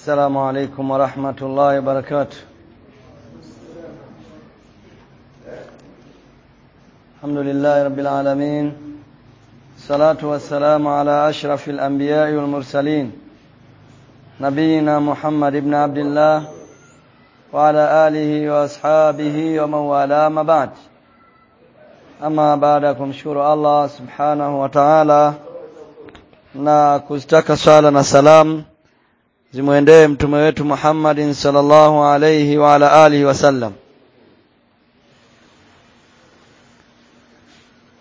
السلام عليكم ورحمة الله وبركاته. الحمد لله رب العالمين. الصلاة والسلام على أشرف الأنبياء والمرسلين. نبينا محمد بن عبد الله وعلى آله وأصحابه ومن والاه ما بعد. ya kumshukuru Allah subhanahu wa ta'ala na kuzitaka swala na salam. Zimwendee mtume wetu Muhammadin sallallahu alayhi wa ala alihi wasallam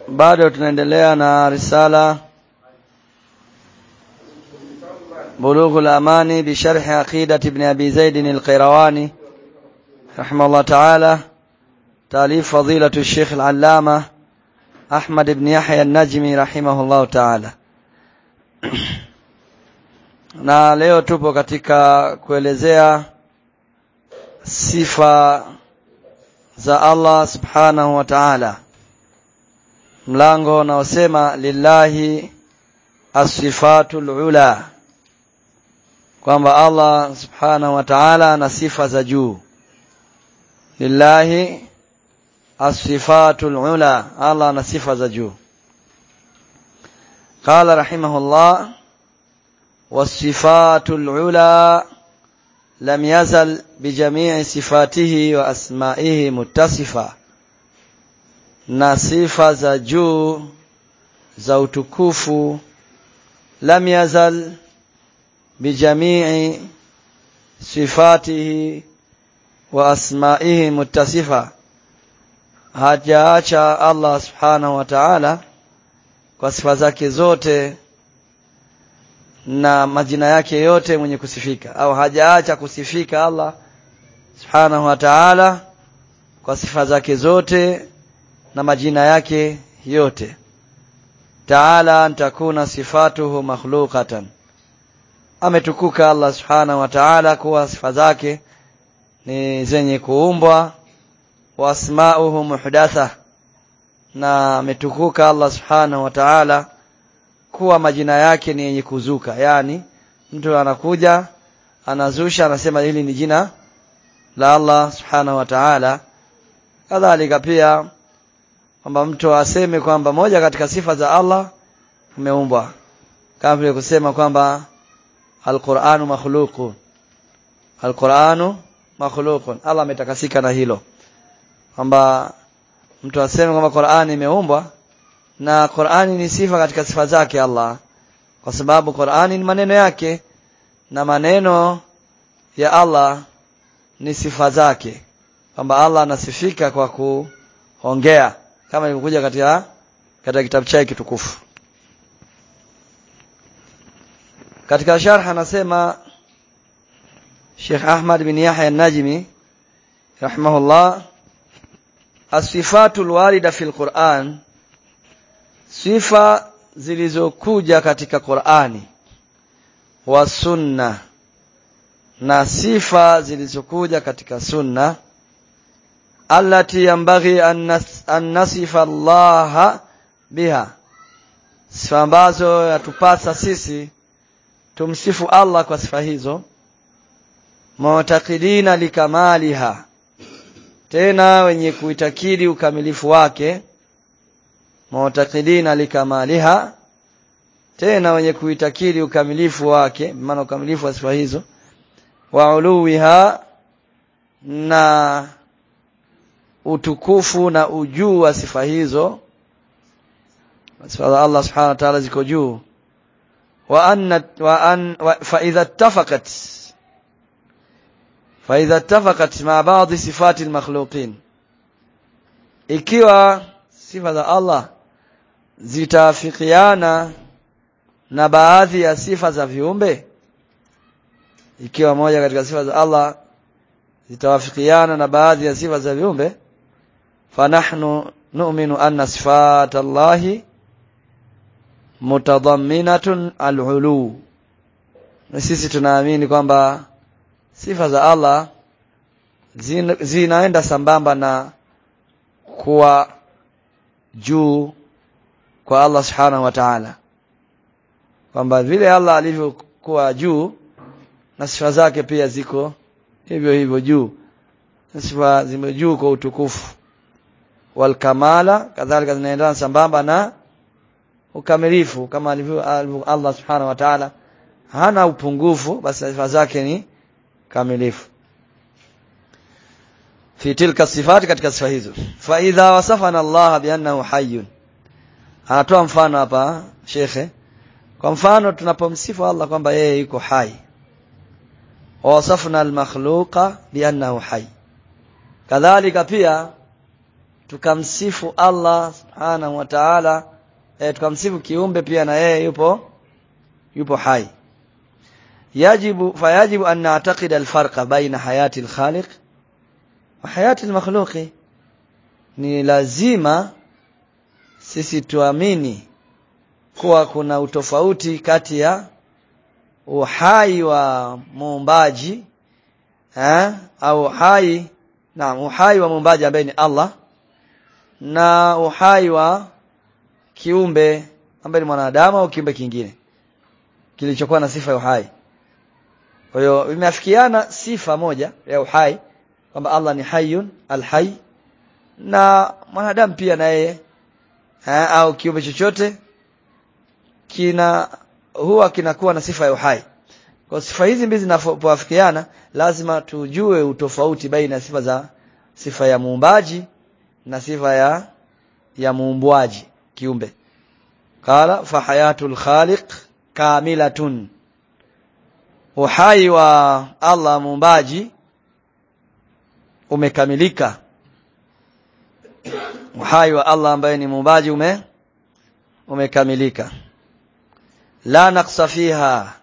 bado tunaendelea na risala bulughul amani bi sharh aqidat ibn abi zaid al-qayrawani rahimahullah ta'ala تاليف فضيلة أحمد بن يحيى النجمي رحمه الله تعالى na leo tupo katika kuelezea sifa za Allah subhanahu wa ta'ala. Mlango unaosema lillahi asifatul ula. Kwamba Allah subhanahu wa ta'ala ana sifa za juu. Lillahi asifatul ula. Allah ana sifa za juu. Qala rahimahullah ula lam yazal bijamii sifatihi wa asma'ihi muttasifa na sifa za juu za utukufu lam yazal bijamii sifatihi wa asma'ihi muttasifa. Hajaacha Allah subhanahu wa ta'ala kwa sifa zake zote na majina yake yote mwenye kusifika. Au hajaacha kusifika Allah subhanahu wa ta'ala kwa sifa zake zote na majina yake yote. Ta'ala antakuna sifatuhu makhluqatan. Ametukuka Allah subhanahu wa ta'ala kuwa sifa zake ni zenye kuumbwa. Wa asma'uhu muhdatha. Na ametukuka Allah subhanahu wa ta'ala kuwa majina yake ni yenye kuzuka. Yani mtu anakuja anazusha anasema hili ni jina la Allah subhanahu wa ta'ala. Kadhalika pia kwamba mtu aseme kwamba moja katika sifa za Allah umeumbwa. Kama vile kusema kwamba alquranu makhluqun. Alquranu makhluqun. Allah ametakasika na hilo. Kwamba mtu aseme kwamba Qur'ani imeumbwa na Qur'ani ni sifa katika sifa zake Allah. Kwa sababu Qur'ani ni maneno yake na maneno ya Allah ni sifa zake. Kwamba Allah anasifika kwa kuongea. Kama ilivyokuja katika katika kitabu chake kitukufu. Katika sharh anasema Sheikh Ahmad bin Yahya an-Najmi rahimahullah as-sifatul warida fil Qur'an sifa zilizokuja katika Qur'ani wa sunna na sifa zilizokuja katika sunna allati yambaghi an nasifa Allah biha sifa ambazo yatupasa sisi tumsifu Allah kwa sifa hizo mu'taqidina likamaliha tena wenye kuitakidi ukamilifu wake mu'taqidina likamaliha tena wenye kuitakidi ukamilifu wake maana ukamilifu wa sifa hizo wa uluwiha na utukufu na ujuu wa sifa hizo. Sifa za Allah subhanahu wa ta'ala ziko juu. Wa anna wa an fa idha ittafaqat fa idha ittafaqat ma ba'd sifati al-makhluqin ikiwa sifa za Allah zitaafikiana na baadhi ya sifa za viumbe? Ikiwa moja katika sifa za Allah zitawafikiana na baadhi ya sifa za viumbe? Fanahnu nu'minu anna sifat Allah mutadhamminatun al-ulu sisi tunaamini kwamba sifa za Allah zina, zinaenda sambamba na kuwa juu kwa Allah subhanahu wa ta'ala. Kwamba vile Allah alivyokuwa juu na sifa zake pia ziko hivyo hivyo juu. Sifa zime juu kwa utukufu. Wal kamala kadhalika zinaendana sambamba na ukamilifu. Kama alivyo Allah subhanahu wa ta'ala hana upungufu basi sifa zake ni kamilifu. Fi tilka sifati katika sifa hizo. Fa idha wasafana Allah bi annahu hayyun anatoa mfano hapa shekhe. Kwa mfano tunapomsifu Allah kwamba yeye yuko hai. Wa wasafna al-makhluqa bi annahu hayy kadhalika pia tukamsifu Allah subhanahu wa ta'ala e, tukamsifu kiumbe pia na yeye yupo yupo hai. Yajibu fayajibu an na'taqida alfarqa baina hayati alkhaliq wa hayati al-makhluqi. Ni lazima sisi tuamini kuwa kuna utofauti kati ya uhai wa muumbaji eh, au uhai na uhai wa muumbaji ambaye ni Allah na uhai wa kiumbe ambaye ni mwanadamu au kiumbe kingine kilichokuwa na sifa ya uhai. Kwa hiyo imeafikiana sifa moja ya uhai kwamba Allah ni hayyun alhayy na mwanadamu pia na yeye au kiumbe chochote kina huwa kinakuwa na sifa ya uhai. Kwa sifa hizi mbili zinapoafikiana lazima tujue utofauti baina ya sifa za sifa ya muumbaji na sifa ya ya muumbwaji kiumbe. Qala fa hayatul khaliq kamilatun. Uhai wa Allah muumbaji umekamilika. Uhai wa Allah ambaye ni muumbaji ume umekamilika. La naqsa fiha.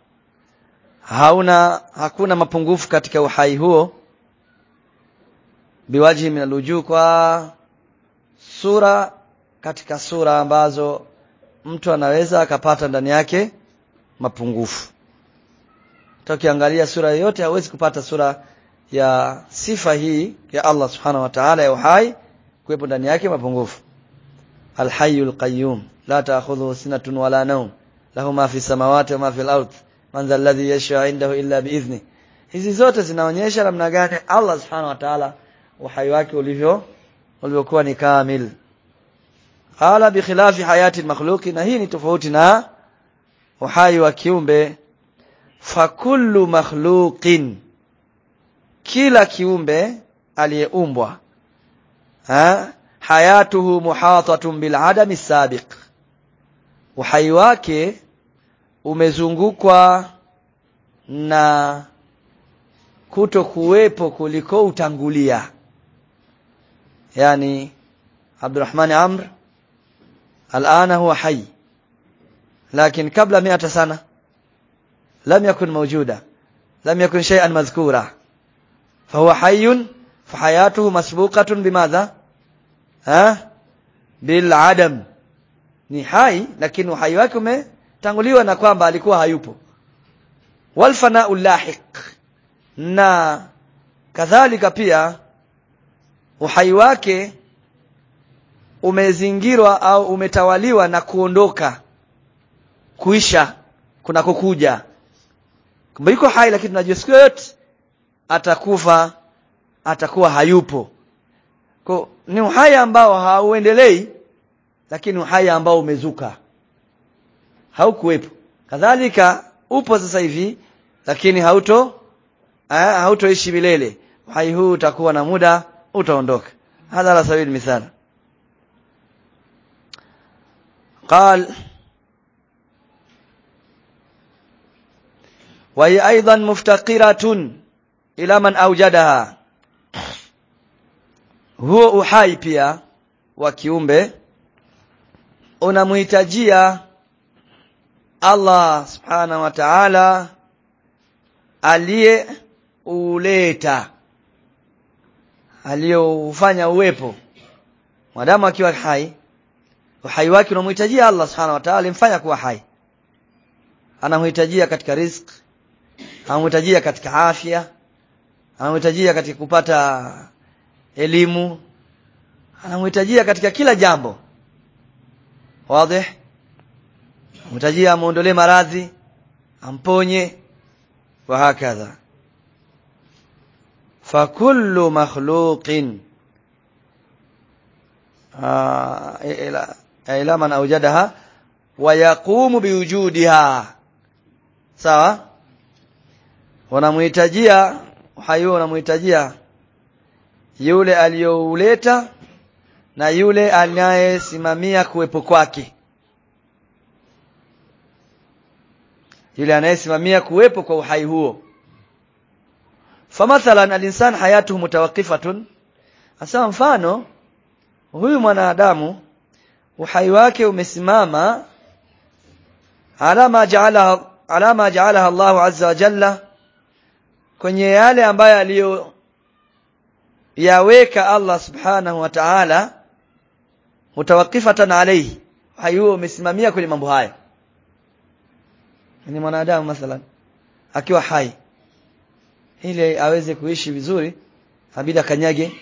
Hauna hakuna mapungufu katika uhai huo. Biwaji min kwa sura katika sura ambazo mtu anaweza akapata ndani yake mapungufu. Tukiangalia sura yoyote hawezi kupata sura ya sifa hii ya Allah subhanahu wa ta'ala ya uhai kuwepo ndani yake mapungufu. Alhayyul qayyum la ta'khudhuhu sinatun wala nawm. Lahu ma fi samawati wa ma fi al-ard. Man dhal ladhi yashfa'u indahu illa bi'izni hizi zote zinaonyesha namna gani Allah subhanahu wa ta'ala uhai wake ulivyo ulivyokuwa ni kamil. Ala bi khilafi hayati al-makhluqi na hii ni tofauti na uhai wa kiumbe. Fa kullu makhluqin kila kiumbe aliyeumbwa ha? Hayatuhu muhatatun bil adami sabiq. Uhai wake umezungukwa na kuto kuwepo kuliko utangulia. Yani Abdurrahman Amr alana huwa hai. Lakini kabla miata sana lam yakun mawjuda lam yakun shay'an madhkura. Fahuwa hayyun fa hayatuhu masbuqatun bimadha? ha? Bil adam. Ni hai lakini uhai wake umetanguliwa na kwamba alikuwa hayupo. Wal fana'u lahiq. Na kadhalika pia uhai wake umezingirwa au umetawaliwa na kuondoka. Kuisha kunakokuja. Kumbe yuko hai lakini tunajua siku yote atakufa atakuwa hayupo. kwa ni uhai ambao hauendelei lakini uhai ambao umezuka haukuwepo kadhalika upo sasa hivi lakini hauto eh, hautoishi milele uhai huu utakuwa na muda utaondoka hadha la sabili mithal قال وهي أيضا مفتقرة ila man aujadaha huo uhai pia wa kiumbe unamhitajia Allah subhanahu wa ta'ala aliye uleta aliyoufanya uwepo. Mwanadamu akiwa hai uhai wake unamhitajia Allah subhanahu wa ta'ala alimfanya kuwa hai. Anamhitajia katika riziki anamhitajia katika afya anamhitajia katika kupata elimu. Anamhitajia katika kila jambo. Wazi. Mhitajia amuondolee maradhi amponye wa hakadha. Fakullu makhluqin. Ah, e, ila e, ila man awjadaha wa yaqumu biwujudiha sawa? Wanamhitajia uhai wanamhitajia yule aliyouleta na yule anayesimamia kuwepo kwake. Yule anayesimamia kuwepo kwa uhai huo. Famathalan alinsan hayatuhu mutawaqifatun asema mfano huyu mwanadamu uhai wake umesimama alama jaalaha alama jaalaha Allahu azza wa jalla kwenye yale ambayo aliyo yaweka Allah subhanahu wa ta'ala mutawaqifatan alayhi. Uhai huo umesimamia kwenye mambo haya. Ni mwanadamu mathalan akiwa hai ili aweze kuishi vizuri habida kanyage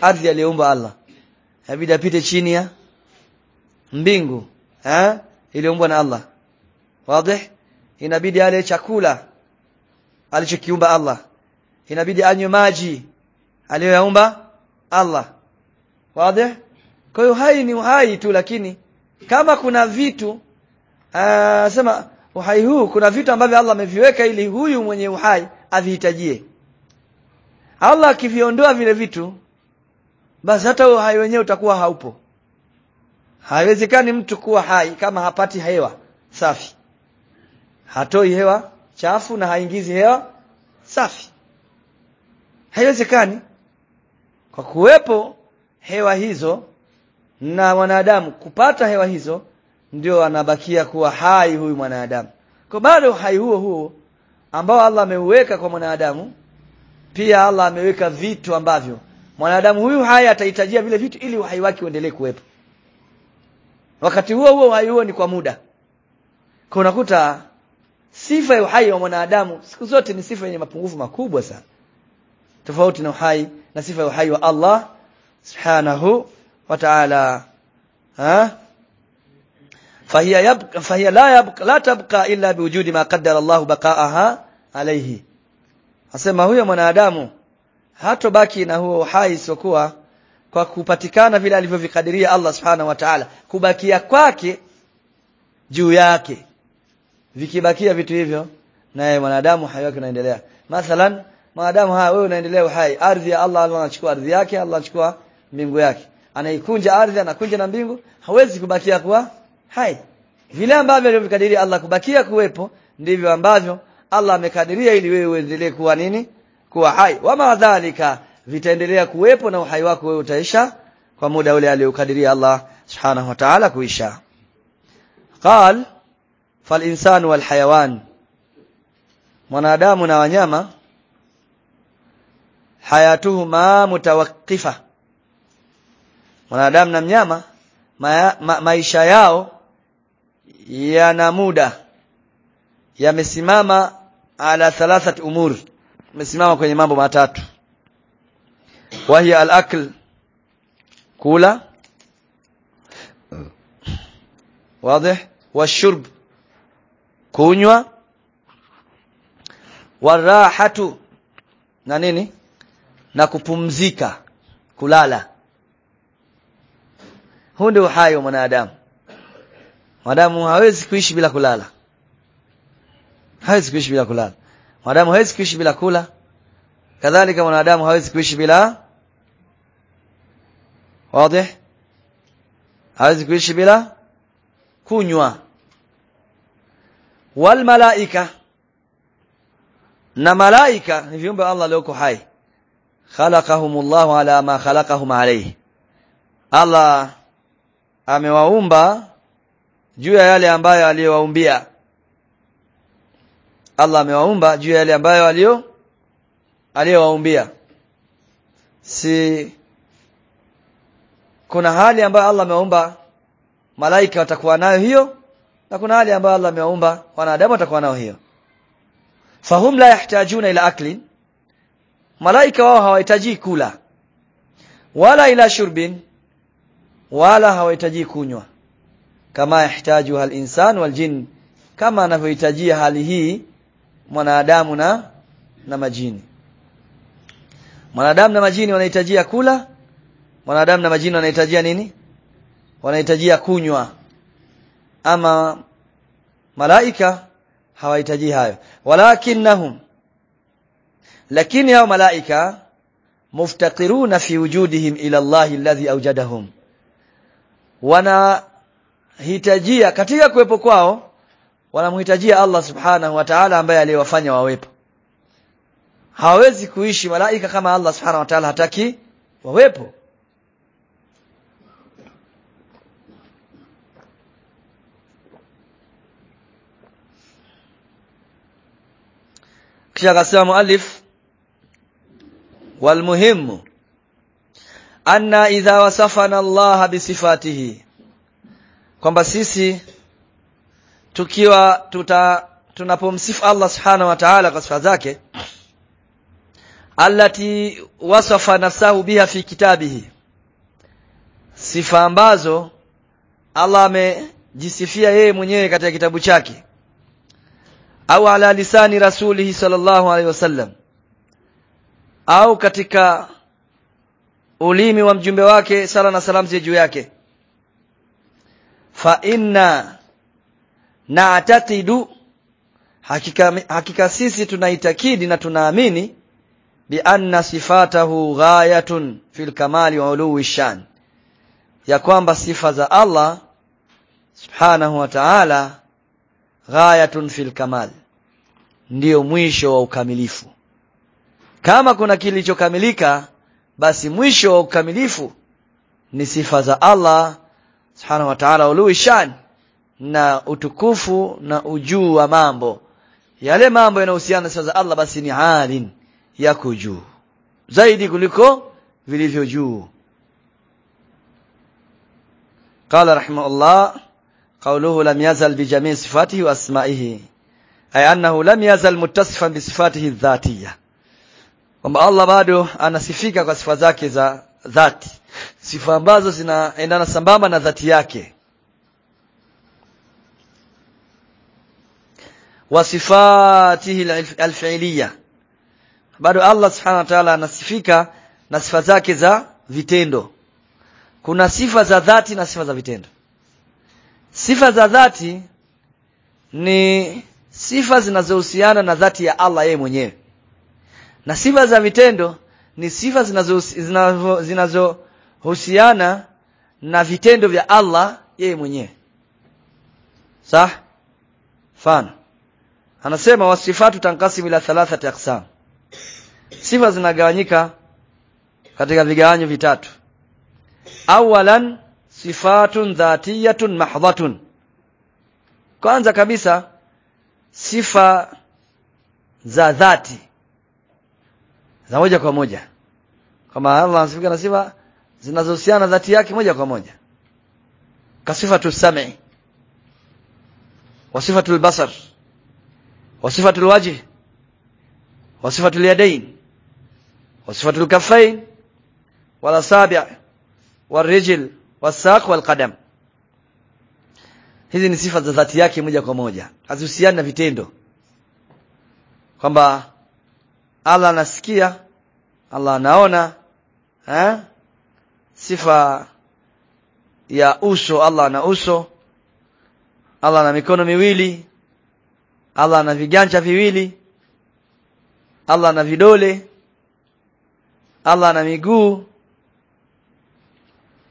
ardhi aliyoumba Allah. Habida apite chini ya mbingu eh iliyoumbwa na Allah. Wazi inabidi ale chakula alichokiumba Allah. Inabidi anywe maji aliyoyaumba Allah. Wazi? Kwa hiyo hai ni uhai tu lakini kama kuna vitu aa, sema uhai huu kuna vitu ambavyo Allah ameviweka ili huyu mwenye uhai avihitajie. Allah akiviondoa vile vitu basi hata uhai wenyewe utakuwa haupo. Haiwezekani mtu kuwa hai kama hapati hewa safi. Hatoi hewa chafu na haingizi hewa safi. Haiwezekani kwa kuwepo hewa hizo na mwanadamu kupata hewa hizo ndio anabakia kuwa hai huyu mwanadamu. Kwa bado hai huo huo ambao Allah ameuweka kwa mwanadamu pia Allah ameweka vitu ambavyo mwanadamu huyu hai atahitajia vile vitu ili uhai wake uendelee kuwepo. Wakati huo huo uhai huo ni kwa muda. Kwa unakuta sifa ya uhai wa mwanadamu siku zote ni sifa yenye mapungufu makubwa sana. Tofauti na uhai na sifa ya uhai wa Allah subhanahu wa ta'ala. Fahiya yabqa fahiya la yabqa la tabqa illa biwujudi ma qaddara Allah baqa'aha alayhi. Asema huyo mwanadamu hatobaki na huo uhai isokuwa kwa kupatikana vile alivyovikadiria Allah subhanahu wa ta'ala. Kubakia kwake juu yake. Vikibakia vitu hivyo naye mwanadamu hai wake unaendelea. Mathalan mwanadamu haya wewe unaendelea uhai. Ardhi ya Allah Allah anachukua ardhi yake Allah anachukua mbingu yake. Anaikunja ardhi anakunja na mbingu hawezi kubakia kuwa hai. Vile ambavyo alivyokadiria Allah kubakia kuwepo ndivyo ambavyo Allah amekadiria ili wewe uendelee kuwa nini? Kuwa hai. Wama dhalika vitaendelea kuwepo na uhai wako wewe utaisha kwa muda ule aliokadiria Allah subhanahu wa ta'ala kuisha. Qal fal insanu wal hayawan. Mwanadamu na wanyama hayatuhuma mutawaqifa mwanadamu na mnyama ma, ma, maisha yao yana muda. Yamesimama ala thalathat umur. Yamesimama kwenye mambo matatu. Wahiya al-akl kula. Wazi washurb kunywa. Warahatu na nini na kupumzika kulala. Huu ndio uhai wa mwanadamu. Mwanadamu hawezi kuishi bila kulala. Hawezi kuishi bila kulala. Mwanadamu hawezi kuishi bila kula. Kadhalika mwanadamu hawezi kuishi bila wazi hawezi kuishi bila kunywa. Wal malaika. Na malaika ni viumbe Allah alioko hai khalaqahumullahu ala ma khalaqahum alayhi. Allah amewaumba juu ya yale ambayo aliyowaumbia. Allah amewaumba juu ya yale ambayo alio aliyowaumbia. Si kuna hali ambayo Allah amewaumba malaika watakuwa nayo hiyo na kuna hali ambayo Allah amewaumba wanadamu watakuwa nayo hiyo. Fahum la yahtajuna ila aklin malaika wao hawahitaji kula. Wala ila shurbin wala hawahitaji kunywa. Kama yahtaju al-insan wal jin kama anavyohitajia hali hii mwanadamu na na majini. Mwanadamu na majini wanahitajia kula? Mwanadamu na majini wanahitajia nini? Wanahitajia kunywa. Ama malaika hawahitaji hayo. Walakinnahum lakini hao malaika muftaqiruna fi wujudihim ila Allah alladhi awjadahum. Wanahitajia katika kuwepo kwao wanamhitajia Allah subhanahu wa ta'ala ambaye aliyewafanya wawepo. Hawawezi kuishi malaika kama Allah subhanahu wa ta'ala hataki wawepo. Kisha akasema muallif walmuhimu. Anna idha وصفنا الله بصفاته kwamba sisi tukiwa tuta tunapomsifu Allah subhanahu wa ta'ala kwa sifa zake allati wasafa nafsahu biha fi kitabihi. Sifa ambazo Allah amejisifia yeye mwenyewe katika kitabu chake. Au ala lisani rasulihi sallallahu alaihi wasallam au katika ulimi wa mjumbe wake sala na salamu zi juu yake. Fa inna naatatidu hakika hakika sisi tunaitakidi na tunaamini bi anna sifatahu ghayatun fil kamali wa uluwi shan ya kwamba sifa za Allah subhanahu wa ta'ala ghayatun fil kamal ndio mwisho wa ukamilifu kama kuna kilichokamilika basi mwisho wa ukamilifu ni sifa za Allah subhanahu wa ta'ala uluwi shan na utukufu na ujuu wa mambo yale mambo yanayohusiana na sifa za Allah basi ni alin yako juu zaidi kuliko vilivyo juu قال رحمه الله قوله لم يزل بجميع صفاته واسمائه أي أنه لم يزل متصفا بصفاته الذاتية kwamba Allah bado anasifika kwa sifa zake za dhati. Sifa ambazo zinaendana sambamba na dhati yake. Wa sifatihi bado Allah subhanahu wa ta'ala anasifika na sifa zake za vitendo. Kuna sifa za dhati na sifa za vitendo. Sifa za dhati ni sifa zinazohusiana na dhati ya Allah yeye mwenyewe na sifa za vitendo ni sifa zinazohusiana zinazo na vitendo vya Allah yeye mwenyewe. Sah? Fana anasema wasifatu tankasimu ila thalathati aqsam. Sifa zinagawanyika katika vigawanyo vitatu. Awalan sifatun dhatiyatun mahdhatun kwanza kabisa sifa za dhati za moja kwa moja. Kama Allah anasifika na sifa zinazohusiana dhati yake moja kwa moja. Kasifatu sam'i. Wa sifatu al-basar wa sifatu al-wajh wa sifatu al-yadayn wa sifatu al-kaffayn wal asabi' rijl wasaq wal hizi ni sifa za dhati yake moja kwa moja. Hazihusiani na vitendo. Kwamba Allah anasikia Allah anaona eh? sifa ya uso Allah ana uso. Allah ana mikono miwili. Allah ana viganja viwili. Allah ana vidole. Allah ana miguu.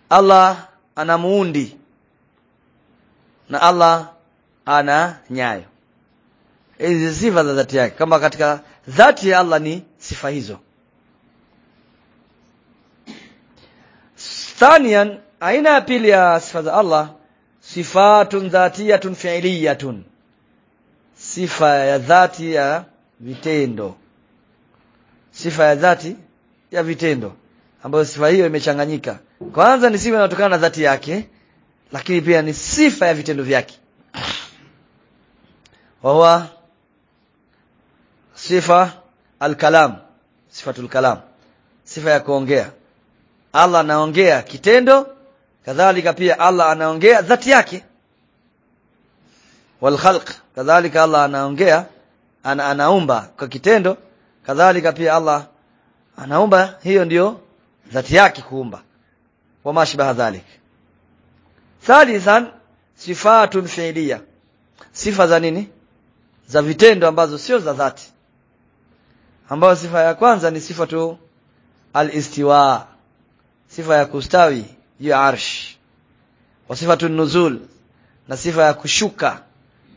Allah ana muundi. Na Allah ana nyayo. Hizi sifa za dhati yake. Kama katika dhati ya Allah ni sifa hizo thanian aina ya pili ya sifa za Allah sifatun dhatiyatun fi'liyatun. Sifa ya dhati ya vitendo. Sifa ya dhati ya vitendo ambayo sifa hiyo imechanganyika. Kwanza ni sifa inayotokana na dhati yake lakini pia ni sifa ya vitendo vyake. Wahuwa sifa alkalam sifatul kalam. Sifa ya kuongea Allah anaongea kitendo kadhalika pia Allah anaongea dhati yake. Wal khalq kadhalika Allah anaongea ana, anaumba kwa kitendo kadhalika pia Allah anaumba hiyo ndiyo dhati yake kuumba. Wama shibaha dhalik. Thalithan sifatun fi'liya sifa za nini? Za vitendo ambazo sio za dhati. Ambayo sifa ya kwanza ni sifa tu al-istiwa sifa ya kustawi juu ya arsh wa sifatu nuzul na sifa ya kushuka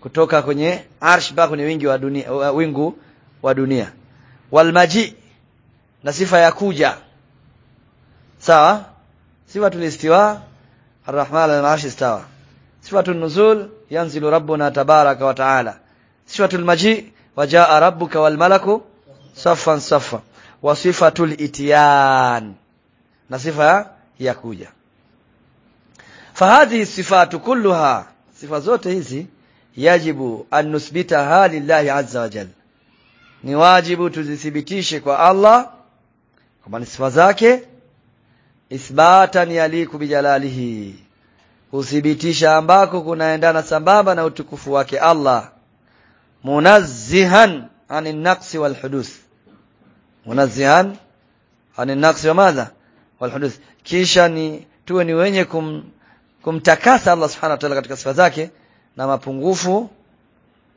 kutoka kwenye arsh mpaka kwenye wingi wa dunia wingu wa dunia. Wal maji na sifa ya kuja. Sawa? Sifa tulistiwa arrahman al-arsh istawa. Sifatu nuzul yanzilu rabbuna tabaraka wa taala. Sifatu maji wajaa rabbuka wal malaku saffan saffa wa sifatul itiyan na sifa ya kuja. Fahadhi sifatu kulluha sifa zote hizi yajibu an nusbitaha lillahi azza wa jalla ni wajibu tuzithibitishe kwa Allah kwamba ni sifa zake. Isbatan yaliku bijalalihi kuthibitisha ambako kunaendana sambamba na utukufu wake Allah. Munazzihan anin naqsi wal huduth munazzihan anin naqsi wa madha wal huduth kisha ni tuwe ni wenye kum, kumtakasa Allah subhanahu wa ta'ala katika sifa zake na mapungufu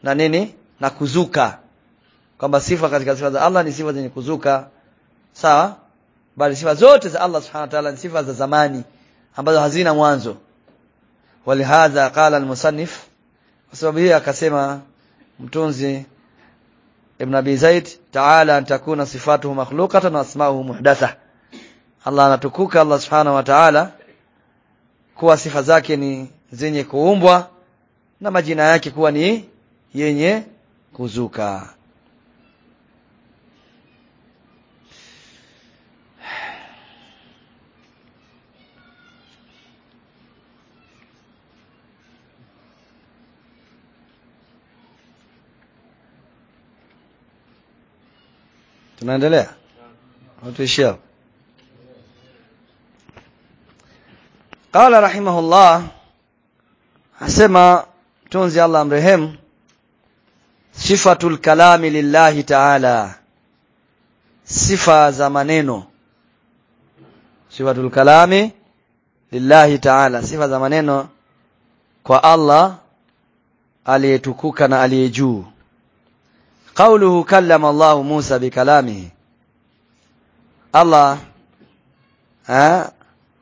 na nini? Na kuzuka. Kwamba sifa katika sifa za Allah ni sifa zenye kuzuka. Sawa? Bali sifa zote za Allah subhanahu wa ta'ala ni sifa za zamani ambazo hazina mwanzo. Walihadha qala al-musannif kwa sababu hiyo akasema mtunzi Ibn Abi Zaid ta'ala an takuna sifatuhu makhluqatan wa asma'uhu muhdatha Allah anatukuka Allah subhanahu wa ta'ala kuwa sifa zake ni zenye kuumbwa na majina yake kuwa ni yenye kuzuka. Tunaendelea? Tuishia Qala rahimahullah asema tunzi Allah amrehemu sifatul kalami lillahi ta'ala sifa za maneno. Sifatul kalami lillahi ta'ala sifa za maneno kwa Allah aliyetukuka na aliye juu. Qawluhu kallama Allah Musa bikalamihi. Allah ha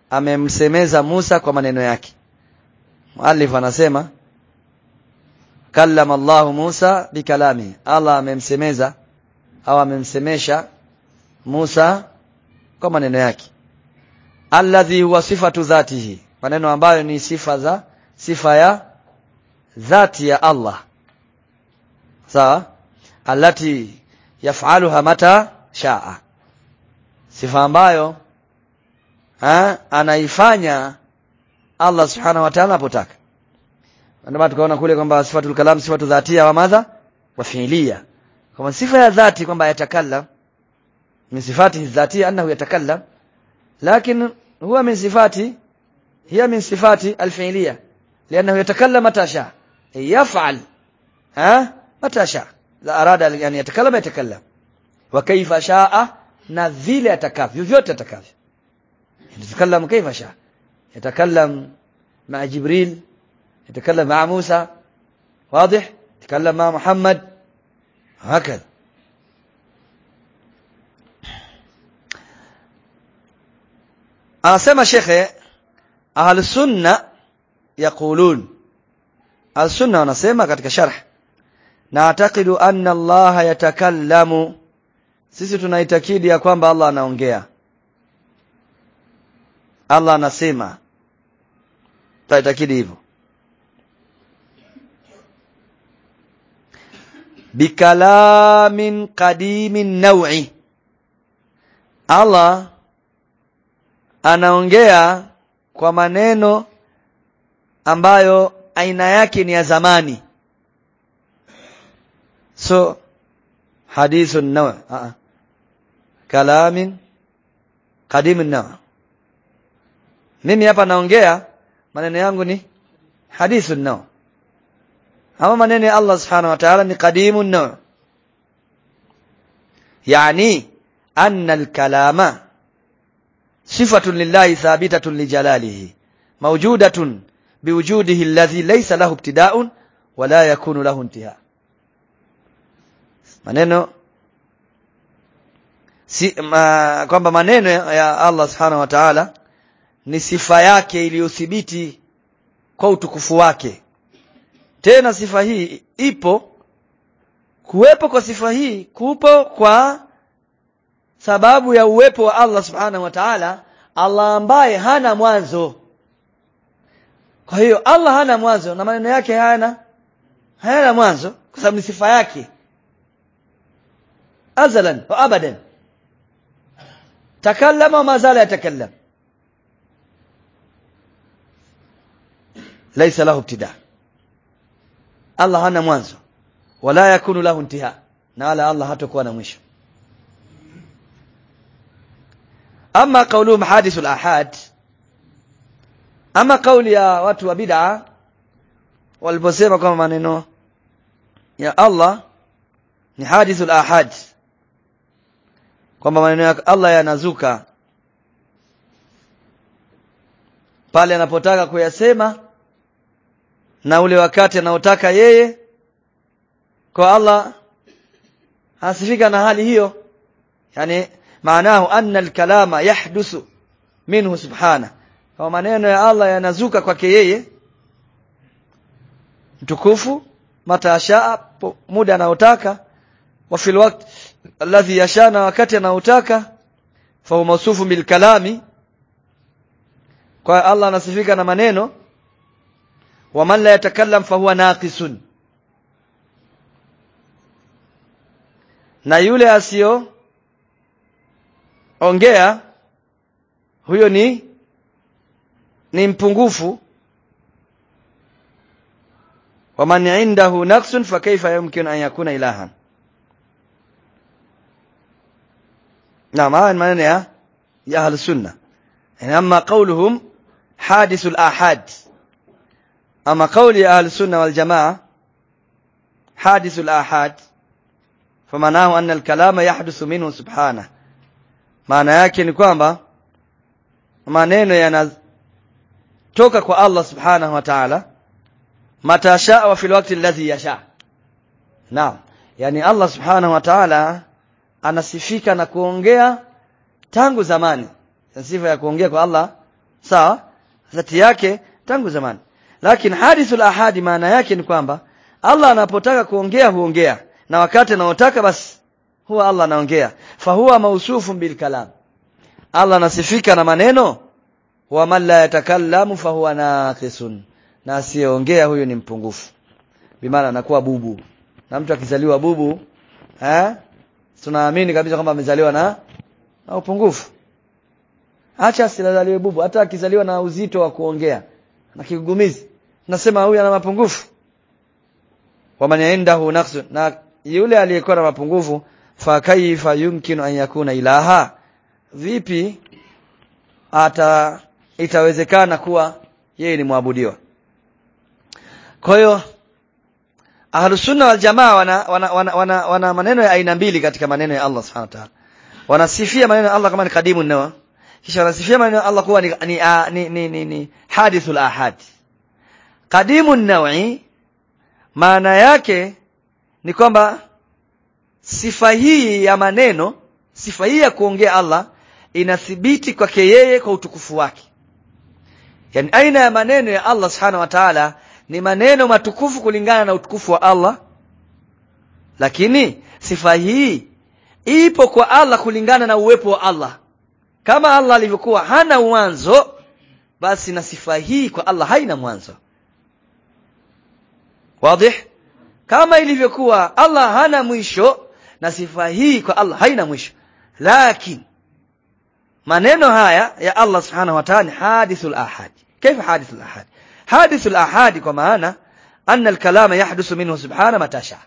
amemsemeza Musa kwa maneno yake. Muallif anasema kallama Allahu Musa bikalami Allah amemsemeza au amemsemesha Musa kwa maneno yake. Alladhi huwa sifatu dhatihi. Maneno ambayo ni sifa za sifa ya dhati ya Allah. Sawa? Allati yaf'aluha mata shaa. Sifa ambayo ha, anaifanya Allah subhanahu wa ta'ala anapotaka ndio tukaona kule kwamba sifatul kalam sifatu dhatia wa madha wa fi'liya kama sifa ya dhati kwamba yatakallam min sifati dhatia annahu yatakallam lakin huwa min sifati hiya min sifati alfi'liya لانه يتكلم متى شاء يفعل ها متى شاء لا اراد ان يتكلم يتكلم وكيف شاء na vile atakavyo vyote atakavyo يتكلم كيف شاء؟ يتكلم مع جبريل يتكلم مع موسى. واضح؟ يتكلم مع محمد. هكذا. أنا سمع شيخي أهل السنة يقولون السنة أنا سمع قد كشرح. نعتقد أن الله يتكلم. سيسي تنايتكيد يا كوانب الله نونجيه Allah anasema. Taitakidi hivyo. Bikalamin qadimin naw'i Allah anaongea kwa maneno ambayo aina yake ni ya zamani. So hadithun naw uh kalamin qadimin naw mimi hapa naongea maneno yangu ni hadithun naw. Ama maneno ya Allah subhanahu wa ta'ala ni qadimun naw. Yani anna al-kalama sifatun lillahi thabitatun lijalalihi mawjudatun biwujudihi alladhi laysa lahu ibtida'un wala yakunu lahu intiha. Maneno si ma, kwamba maneno ya Allah subhanahu wa ta'ala ni sifa yake iliyothibiti kwa utukufu wake. Tena sifa hii ipo. Kuwepo kwa sifa hii kupo kwa sababu ya uwepo wa Allah subhanahu wa ta'ala Allah ambaye hana mwanzo. Kwa hiyo Allah hana mwanzo na maneno yake hayana hayana mwanzo kwa sababu ni sifa yake. Azalan wa abadan. Takallama mazala yatakallam laysa lahu ibtida. Allah hana mwanzo. Wala yakunu lahu intiha. Na wala Allah hatakuwa na mwisho. Ama qawluhum hadithul ahad. Ama kauli ya watu wa bid'a waliposema kama maneno ya Allah ni hadithul ahad. Kwamba maneno ya Allah yanazuka. Pale anapotaka kuyasema na ule wakati anaotaka yeye kwa Allah hasifika na hali hiyo. Yani maanahu anna alkalama yahdusu minhu subhana. Kwa maneno ya Allah yanazuka kwake yeye. Mtukufu mata shaa muda anaotaka. Wa fil waqt alladhi yashana wakati anaotaka. Fa huwa mawsufu bil kalami. Kwa Allah anasifika na maneno wa la yatakallam fa huwa naqisun. Na yule asio ongea huyo ni ni mpungufu. Wa man indahu naqsun fa kayfa yumkin an yakuna ilahan. Na maana maneno ya ya ahlus sunna amma qawluhum hadithul ahad ama kauli ya ahli sunna wal jamaa hadithul ahad famanahu anna al-kalama yahdusu minhu subhana maana yake ni kwamba maneno yanatoka kwa Allah subhanahu wa ta'ala matasha wa fil waqti alladhi yasha. Naam. Yani Allah subhanahu wa ta'ala anasifika na kuongea tangu zamani. Sifa ya kuongea kwa Allah sawa? Zati yake tangu zamani lakini hadithul ahadi maana yake ni kwamba Allah anapotaka kuongea huongea. Na wakati anaotaka basi huwa Allah anaongea. Fahuwa mausufu bil kalam. Allah anasifika na maneno wa man la yatakallamu fahuwa naqisun. Na asiyeongea huyo ni mpungufu. Bimaana anakuwa bubu. Na mtu akizaliwa bubu eh tunaamini kabisa kwamba amezaliwa na na upungufu. Acha asilazaliwe bubu. Hata akizaliwa na uzito wa kuongea na kigugumizi nasema huyu ana mapungufu. Waman indahu naqsun. Na yule aliyekuwa na mapungufu fa kaifa yumkinu an yakuna ilaha? Vipi ata itawezekana kuwa yeye ni mwabudiwa? Kwa hiyo ahlusunna wal jamaa wana, wana, wana, wana, wana maneno ya aina mbili katika maneno ya Allah subhanahu wa ta'ala. Wanasifia maneno ya Allah kama ni kadimu nawa kisha wanasifia maneno Allah kuwa ni ni, ni, ni, ni, ni hadithul ahad. Kadimu nawi maana yake ni kwamba sifa hii ya maneno sifa hii ya kuongea Allah inathibiti kwake yeye kwa utukufu wake. Yani aina ya maneno ya Allah subhanahu wa ta'ala ni maneno matukufu kulingana na utukufu wa Allah. Lakini sifa hii ipo kwa Allah kulingana na uwepo wa Allah kama Allah alivyokuwa hana mwanzo basi na sifa hii kwa Allah haina mwanzo. Wazi kama ilivyokuwa Allah hana mwisho na sifa hii kwa Allah haina mwisho. Lakini maneno haya ya Allah subhanahu wa ta'ala hadithul ahad. Kaifa hadithul ahad? Hadithul ahad kwa maana anna al-kalama yahdusu minhu subhana matasha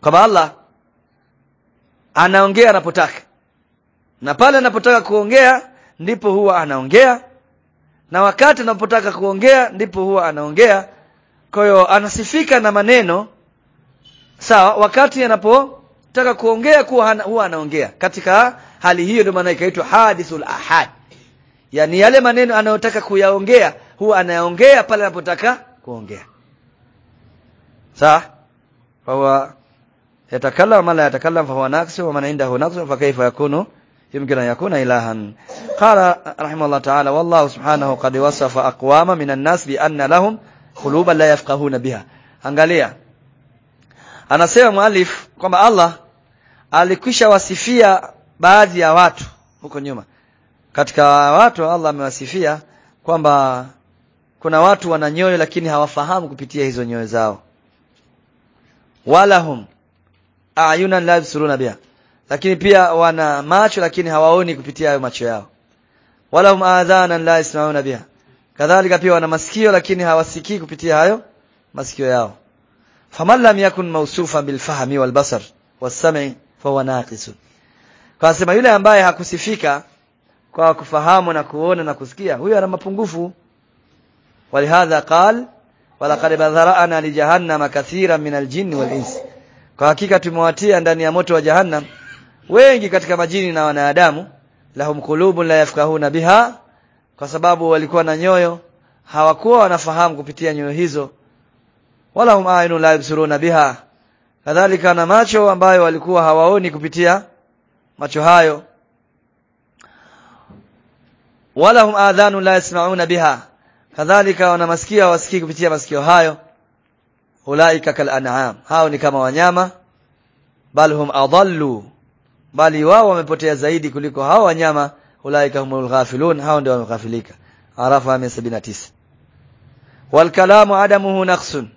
kama Allah anaongea anapotaka na pale anapotaka kuongea ndipo huwa anaongea. Na wakati anapotaka kuongea ndipo huwa anaongea. Kwa hiyo anasifika na maneno. Sawa wakati anapotaka kuongea kuwa huwa anaongea. Katika hali hiyo ndio maana ikaitwa hadithul ahad. Yani yale maneno anayotaka kuyaongea huwa anayaongea pale anapotaka kuongea. Sawa? Fahuwa yatakallam ma la yatakallam fahuwa naqsu wa man indahu naqsu fa kayfa yakunu يمكن أن يكون إلها قال رحمه الله تعالى والله سبحانه قد وصف أقواما من الناس بأن لهم قلوبا لا يفقهون بها angalia anasema mwalif kwamba Allah alikwisha wasifia baadhi ya watu huko nyuma katika watu Allah amewasifia kwamba kuna watu wana nyoyo lakini hawafahamu kupitia hizo nyoyo zao walahum ayunan la yabsuruna biha lakini pia wana macho lakini hawaoni kupitia hayo macho yao. Walahum adhanan la yasmauna biha. Kadhalika pia wana masikio lakini hawasikii kupitia hayo masikio yao. Faman lam yakun mawsufan bilfahmi walbasar wasam'i fahuwa naqisun. Kwa sema yule ambaye hakusifika kwa kufahamu na kuona na kusikia huyo ana mapungufu. Walihadha qal walaqad badhara'na li jahannama kathiran min aljinni wal ins. Kwa hakika tumewatia ndani ya moto wa jahannam wengi katika majini na wanadamu lahum kulubun la yafkahuna biha kwa sababu walikuwa na nyoyo hawakuwa wanafahamu kupitia nyoyo hizo wala hum ayunun la yabsuruna biha. Kadhalika na macho ambayo walikuwa hawaoni kupitia macho hayo. Wala hum adhanun la yasmauna biha. Kadhalika wana masikio hawasikii kupitia masikio hayo. Ulaika kal an'am. Hao ni kama wanyama. Bal hum adallu bali wao wamepotea zaidi kuliko hao wanyama ulaika humul ghafilun hao ndio wameghafilika. Arafa 179 wal kalamu adamuhu naqsun.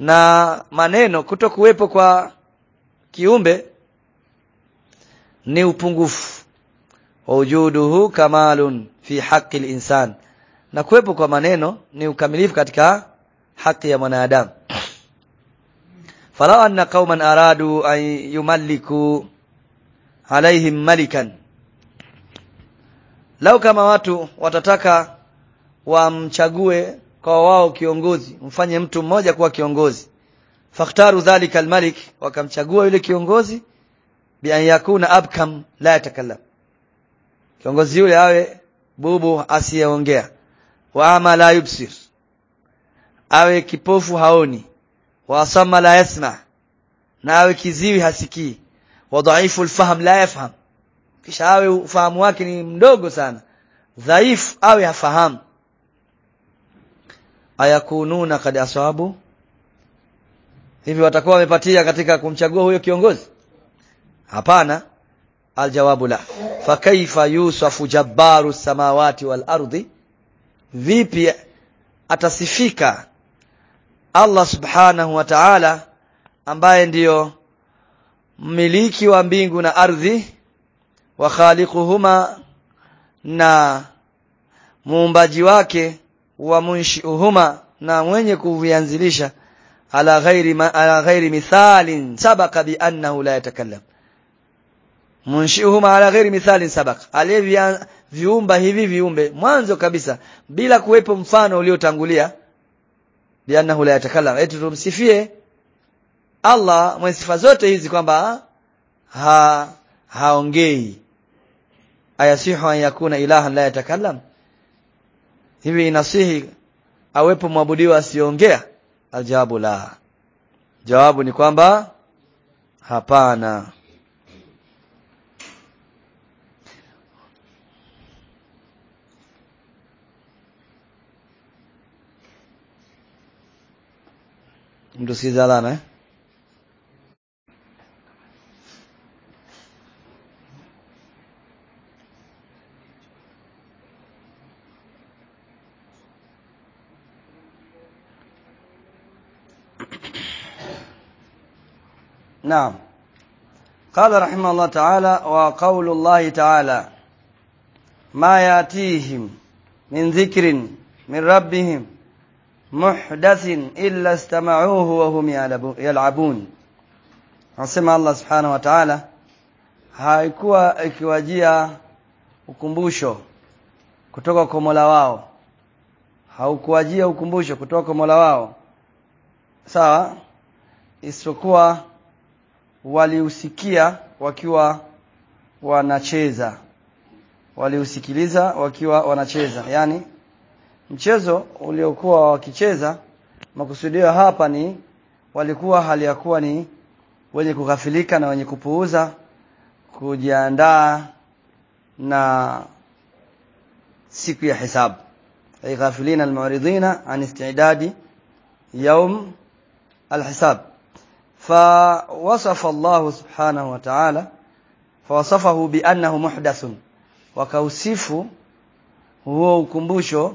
Na maneno kutokuwepo kwa kiumbe ni upungufu. Wa wujuduhu kamalun fi haqqi insan. Na kuwepo kwa maneno ni ukamilifu katika haki ya mwanadamu. Falau anna qauman aradu an yumalliku alaihim malikan. Lau kama watu watataka wamchague kwa wao kiongozi mfanye mtu mmoja kuwa kiongozi. Fakhtaru dhalika almalik wakamchagua yule kiongozi bi an yakuna abkam la yatakallam. Kiongozi yule awe bubu asiyeongea wa ama la yubsir. Awe kipofu haoni wa asama la yasma na awe kiziwi hasikii wa dhaifu alfahm la yafham. Kisha awe ufahamu wake ni mdogo sana. Dhaifu awe hafahamu. Ayakununa kad aswabu hivi watakuwa wamepatia katika kumchagua huyo kiongozi? Hapana. Aljawabu la. Fakaifa yusafu jabbaru samawati wal ardi? Vipi atasifika Allah subhanahu wa ta'ala ambaye ndiyo mmiliki wa mbingu na ardhi wa khaliquhuma na muumbaji wake wa munshiuhuma na mwenye kuvianzilisha ala ghairi ala ghairi mithalin sabaka bi annahu la yatakallam. Munshiuhuma ala ghairi mithalin sabaka sabaqa aliyeviumba hivi viumbe mwanzo kabisa bila kuwepo mfano uliotangulia bi annahu la yatakallam. Eti tumsifie Allah mwenye sifa zote hizi kwamba ha haongei. Ayasihu an yakuna ilahan la yatakallam. Hivi inasihi awepo mwabudiwa asiongea? Aljawabu la. Jawabu ni kwamba hapana. Mtu sizalana eh? نعم قال رحمه الله تعالى وقول الله تعالى ما ياتيهم من ذكر من ربهم محدث إلا استمعوه وهم يلعبون anasema Allah subhanahu wa ta'ala haikuwa ikiwajia ukumbusho kutoka kwa Mola wao haukuwajia ukumbusho kutoka kwa Mola wao sawa isipokuwa waliusikia wakiwa wanacheza. Waliusikiliza wakiwa wanacheza. Yani mchezo uliokuwa wakicheza makusudio hapa ni walikuwa hali ya kuwa ni wenye kughafilika na wenye kupuuza kujiandaa na siku ya hisabu ghafilina almuridina an istidadi yaum alhisab. فوصف الله سبحانه وتعالى فوصفه بأنه محدث وكوصف هو كمبوشو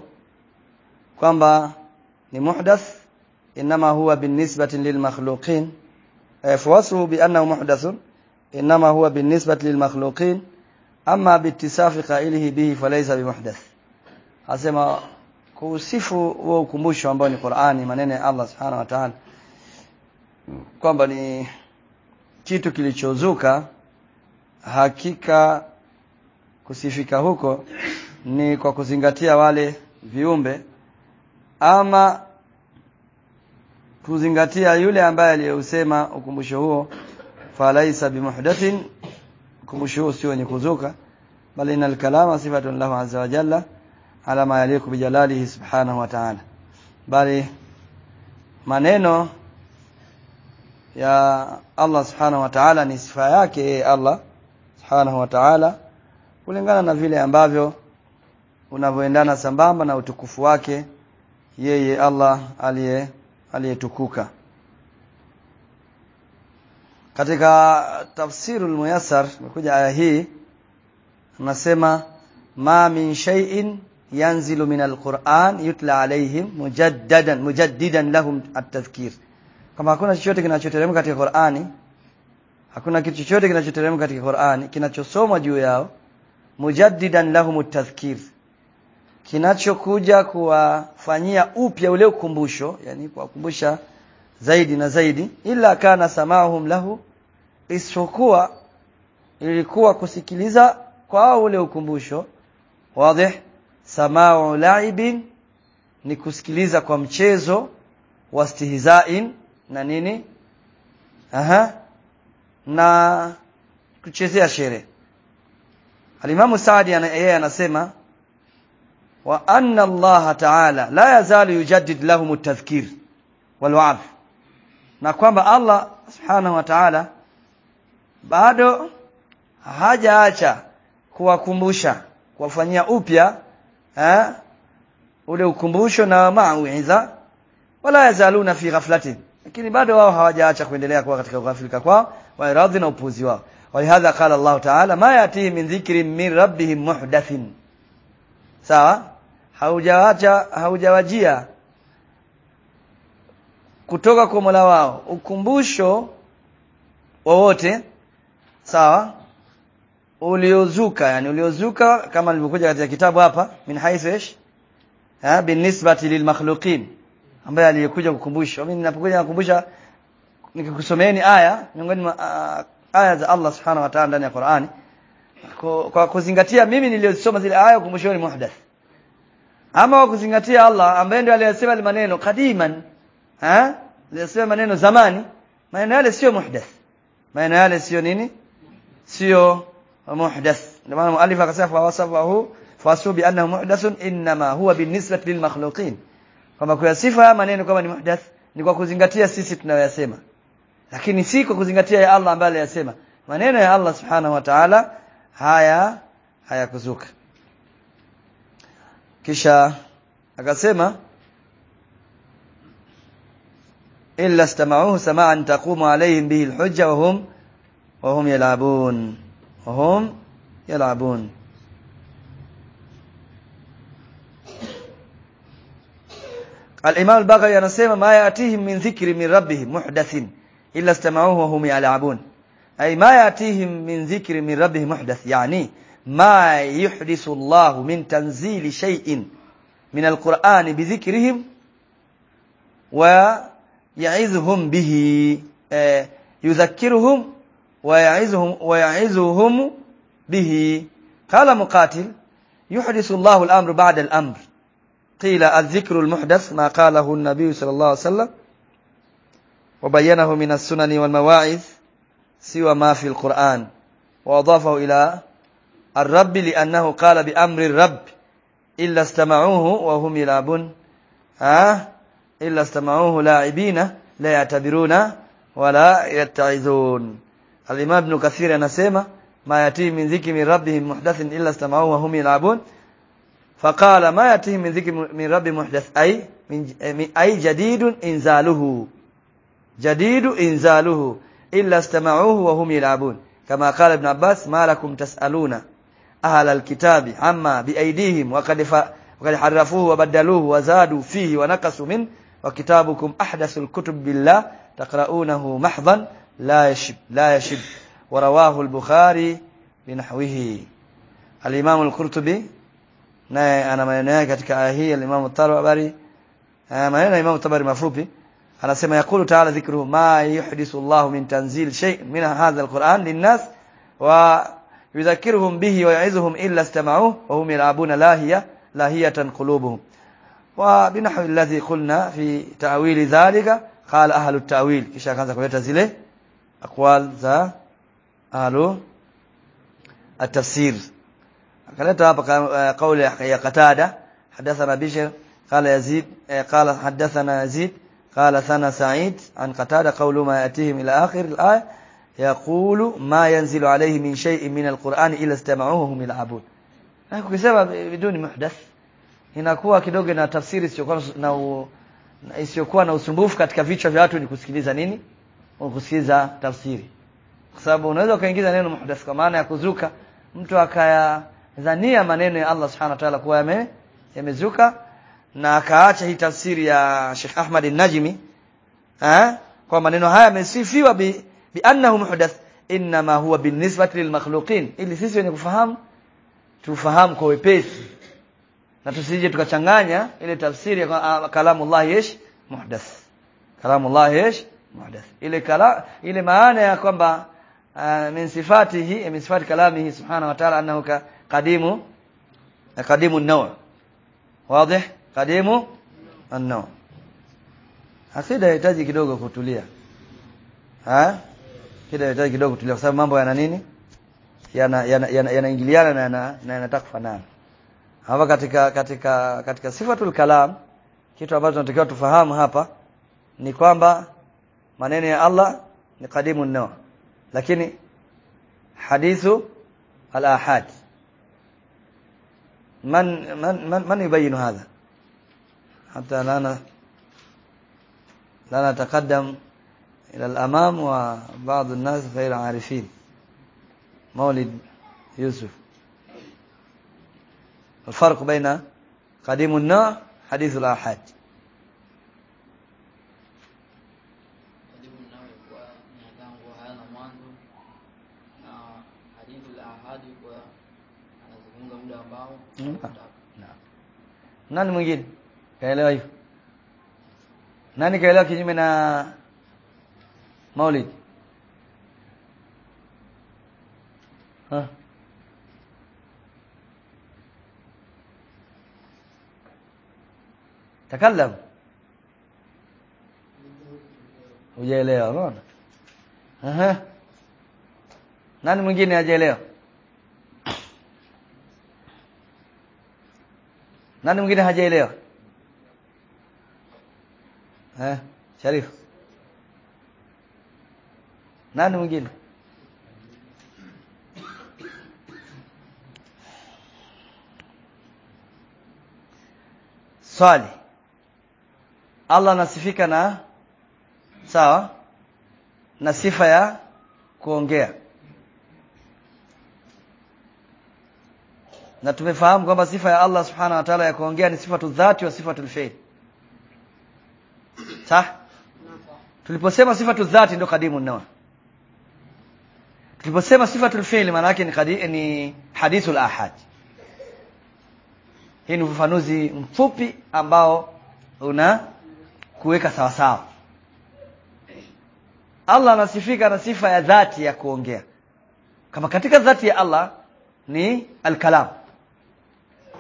كما محدث إنما هو بالنسبة للمخلوقين. فوصفه بأنه محدث إنما هو بالنسبة للمخلوقين. أما باتصاف قائله به فليس بمحدث. أسمى كوصف هو كمبوشو أمباني قرآني منين الله سبحانه وتعالى. Kwamba ni kitu kilichozuka hakika kusifika huko ni kwa kuzingatia wale viumbe ama kuzingatia yule ambaye aliyeusema ukumbusho huo falaisa bimuhdathin ukumbusho huo sio wenye kuzuka bali inal kalama sifatun lahu azza wa jalla ala ma yaliku bijalalihi subhanahu wa ta'ala. Bali maneno ya Allah subhanahu wa ta'ala ni sifa yake Allah subhanahu wa ta'ala kulingana na vile ambavyo unavyoendana sambamba na utukufu wake yeye Allah aliye aliyetukuka. Katika tafsirul muyassar imekuja aya hii nasema ma min shay'in yanzilu min alquran yutla alaihim mujaddadan mujaddidan lahum at-tadhkir kama hakuna chochote kinachoteremka katika Qur'ani hakuna kitu chochote kinachoteremka katika Qur'ani kinachosomwa juu yao mujaddidan lahum at-tadhkir kinachokuja kuwafanyia upya ule ukumbusho yani kuwakumbusha zaidi na zaidi ila kana samahum lahu isipokuwa ilikuwa kusikiliza kwa ule ukumbusho wazi samau laibin ni kusikiliza kwa mchezo wastihzain na nini? Aha. Na kuchezea shere. Alimamu Saadi yeye anasema wa anna Allah ta'ala la yazalu yujaddid lahum at-tadhkir na kwamba Allah subhanahu wa ta'ala bado hajaacha kuwakumbusha kuwafanyia upya eh ule ukumbusho na mauiza wala yazaluna fi ghaflatin lakini bado wao hawajaacha kuendelea kuwa katika ugafilika kwao wa radhi na upuzi wao. Walihadha qala Allah ta'ala ma yatihi min dhikri min rabbihim muhdathin. Sawa? Haujawaacha haujawajia kutoka kwa Mola wao ukumbusho wowote sawa? Uliozuka yani uliozuka kama nilivyokuja katika kitabu hapa min haythu ish ha binisbati lilmakhluqin ambaye aliyekuja kukumbusha. Mimi ninapokuja nakumbusha nikikusomeeni aya miongoni mwa aya za Allah subhanahu wa ta'ala ndani ya Qur'ani. Kwa kuzingatia mimi niliyosoma zile aya kukumbushoni muhdath ama kuzingatia Allah ambaye ndiye aliyesema maneno kadiman ha? Aliyesema maneno zamani. Maneno yale sio muhdath. Maneno yale sio nini? Sio muhdath. Ndio maana muallif akasema fa wasafahu fasubi annahu muhdathun inma huwa binisbati lilmakhluqin kama kwa sifa maneno kama ni muhdath ni kwa kuzingatia sisi tunayoyasema. Lakini si kwa kuzingatia ya Allah ambaye aliyasema. Maneno ya Allah subhanahu wa ta'ala haya hayakuzuka. Kisha akasema illa istama'uhu sama'an taqumu alayhim bihi alhujja wa hum wa hum yal'abun. Wa hum yal'abun الإمام البغي ينسيما ما يأتيهم من ذكر من ربه محدث إلا استمعوه وهم يألعبون أي ما يأتيهم من ذكر من ربه محدث يعني ما يحدث الله من تنزيل شيء من القرآن بذكرهم ويعذهم به آه، يذكرهم ويعذهم, ويعذهم به. قال مقاتل يحدث الله الأمر بعد الأمر. قيل الذكر المحدث ما قاله النبي صلى الله عليه وسلم وبينه من السنن والمواعظ ma fi alquran wa adafahu ila الرب لأنه قال بأمر الرب إلا استمعوه وهم يلعبون. ها إلا استمعوه لاعبين لا يعتبرون ولا يتعظون. الإمام ابن كثير anasema ما يأتيه من ذكر من ربهم محدث إلا استمعوه وهم يلعبون. فقال ما يأتيه من ذكر من رب محدث أي من أي جديد إنزاله. جديد إنزاله. إلا استمعوه وهم يلعبون. كما قال ابن عباس ما لكم تسألون أهل الكتاب عما بأيديهم وقد, ف... وقد حرفوه وبدلوه وزادوا فيه ونقصوا منه. وكتابكم أحدث الكتب بالله تقرؤونه محضا لا يشب لا يشب. ورواه البخاري بنحوه. الإمام القرطبي naye ana maneno yake katika aya hii al-Imam Tabari maneno ya Imam Tabari mafupi anasema yakulu ta'ala dhikruhu ma yuhdithu Allah min tanzil shay min hadha al-Qur'an lin-nas wa yudhakkiruhum bihi wa ya'izuhum illa istama'uhu wa hum yal'abuna lahiya lahiyatan qulubuhum wa binahwi alladhi qulna fi ta'wil dhalika qala ahlu at-ta'wil kisha akaanza kuleta zile aqwal za ahlu at-tafsir akaleta hapa kauli ya Qatada hadathana Bishr قال يزيد قال حدثنا يزيد قال ثنا سعيد عن قتادة قول ما يأتيهم إلى آخر الآية يقول ما ينزل عليه من شيء من القرآن إلا استمعوه هم يلعبون ukisema biduni muhdath inakuwa kidogo na tafsiri isiyokuwa na isiyokuwa na usumbufu katika vichwa vya watu ni kusikiliza nini kusikiliza tafsiri kwa sababu unaweza ukaingiza neno muhdath kwa maana ya kuzuka mtu akayadhania maneno ya Allah subhanahu wa ta'ala kuwa yame yamezuka na akaacha hii tafsiri ya Sheikh Ahmad al-Najmi eh kwa maneno haya yamesifiwa bi, bi annahu muhdath inma huwa binisbati lilmakhluqin ili sisi wenye kufahamu tufahamu kwa wepesi. Na tusije tukachanganya ile tafsiri ya kalamullah yesh muhdath. Kalamullah yesh muhdath. Ile kala ile maana ya kwamba uh, min sifatihi min sifati kalamihi subhanahu wa ta'ala annahu qadimu qadimu an-naw' wazi kadimu an-naw' akida inahitaji kidogo kutulia. Ha? Kidogo inahitaji kidogo kutulia kwa sababu mambo yana nini? Yanaingiliana yana, yana, yana na na yanataka kufanana. Hapa katika katika katika sifatul kalam kitu ambacho tunatakiwa tufahamu hapa ni kwamba maneno ya Allah ni kadimu naw lakini hadithu al-ahad man man man, man yubayinu hadha حتى لا لا نتقدم إلى الأمام وبعض الناس غير عارفين. مولد يوسف. الفرق بين قديم النوع حديث الآحاد. Nani mwingine kaelewa hivyo nani kaelewa kinyume na maulid ha takallam hujaelewa unaona aha nani mwingine hajaelewa nani mwingine hajaelewa eh Sharif nani mwingine swali Allah anasifika na sawa na sifa ya kuongea na tumefahamu kwamba sifa ya Allah subhanahu wa ta'ala ya kuongea ni sifatu dhati wa sifatu fi'l Sah? Tuliposema sifatu dhati ndio kadimu nawa. Tuliposema sifatu fi'li maana yake ni ni hadithul ahad. Hii ni ufafanuzi mfupi ambao una kuweka sawa sawa. Allah anasifika na sifa ya dhati ya kuongea. Kama katika dhati ya Allah ni al-kalam.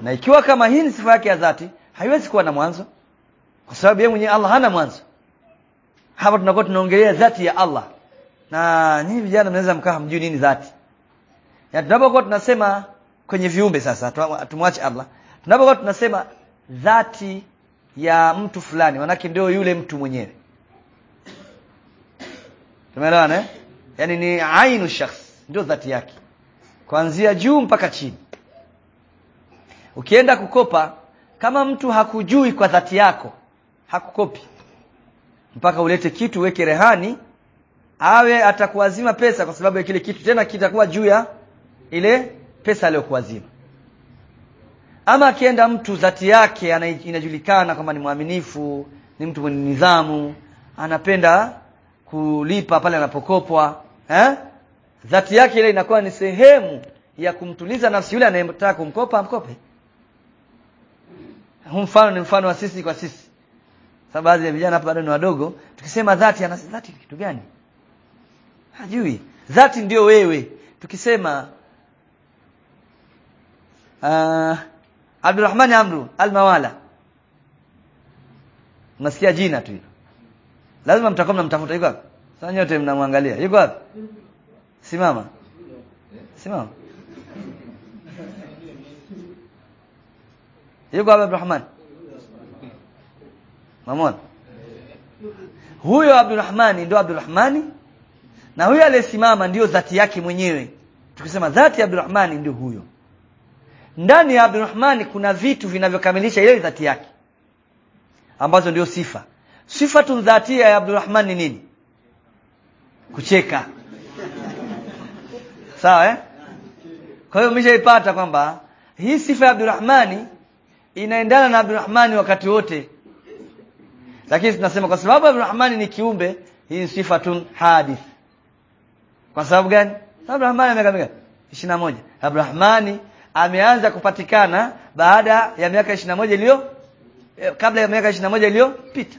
Na ikiwa kama hii ni sifa yake ya dhati, haiwezi kuwa na mwanzo. Kwa sababu yeye mwenyewe Allah hana mwanzo. Hapa tunakuwa tunaongelea dhati ya Allah. Na nyinyi vijana mnaweza mkaa hamjui nini dhati. Ya tunapokuwa tunasema kwenye viumbe sasa tumwache Allah. Tunapokuwa tunasema dhati ya mtu fulani manake ndio yule mtu mwenyewe. Tumeelewana eh? Yani ni ainu shakhs ndio dhati yake. Kuanzia juu mpaka chini ukienda kukopa kama mtu hakujui kwa dhati yako hakukopi. Mpaka ulete kitu weke rehani awe atakuazima pesa kwa sababu ya kile kitu tena kitakuwa juu ya ile pesa aliyokuazima. Ama akienda mtu dhati yake inajulikana kwamba ni mwaminifu ni mtu mwenye nidhamu anapenda kulipa pale anapokopwa eh? dhati yake ile inakuwa ni sehemu ya kumtuliza nafsi yule anayetaka kumkopa amkope huu mfano ni mfano wa sisi kwa sisi. Sababu baadhi ya vijana hapa bado ni wadogo tukisema dhati ana dhati kitu gani? Hajui. Dhati ndio wewe. Tukisema uh, Abdulrahman Amru Almawala. Unasikia jina tu hilo. Lazima mtakuwa mnamtafuta. Yuko wapi? Sasa nyote mnamwangalia. Yuko wapi? Simama. Simama yuko wapi Abdulrahman Mamona huyo Abdulrahmani ndio Abdurrahmani na huyo aliyesimama ndio dhati yake mwenyewe. Tukisema dhati ya Abdulrahmani ndio huyo. Ndani ya Abdulrahmani kuna vitu vinavyokamilisha ile dhati yake. Ambazo ndio sifa. Sifatun dhatia ya Abdurrahman ni nini? Kucheka. Sawa eh? Kwa hiyo umeshaipata kwamba hii sifa ya Abdulrahmani inaendana na Abdurrahmani wakati wote. Lakini tunasema kwa sababu Abdurrahmani ni kiumbe hii ni sifatun hadith. Kwa sababu gani? Abdurrahmani amekaa mingapi? 21 Abdurrahmani ameanza kupatikana baada ya miaka 21 iliyo kabla ya miaka 21 iliyopita.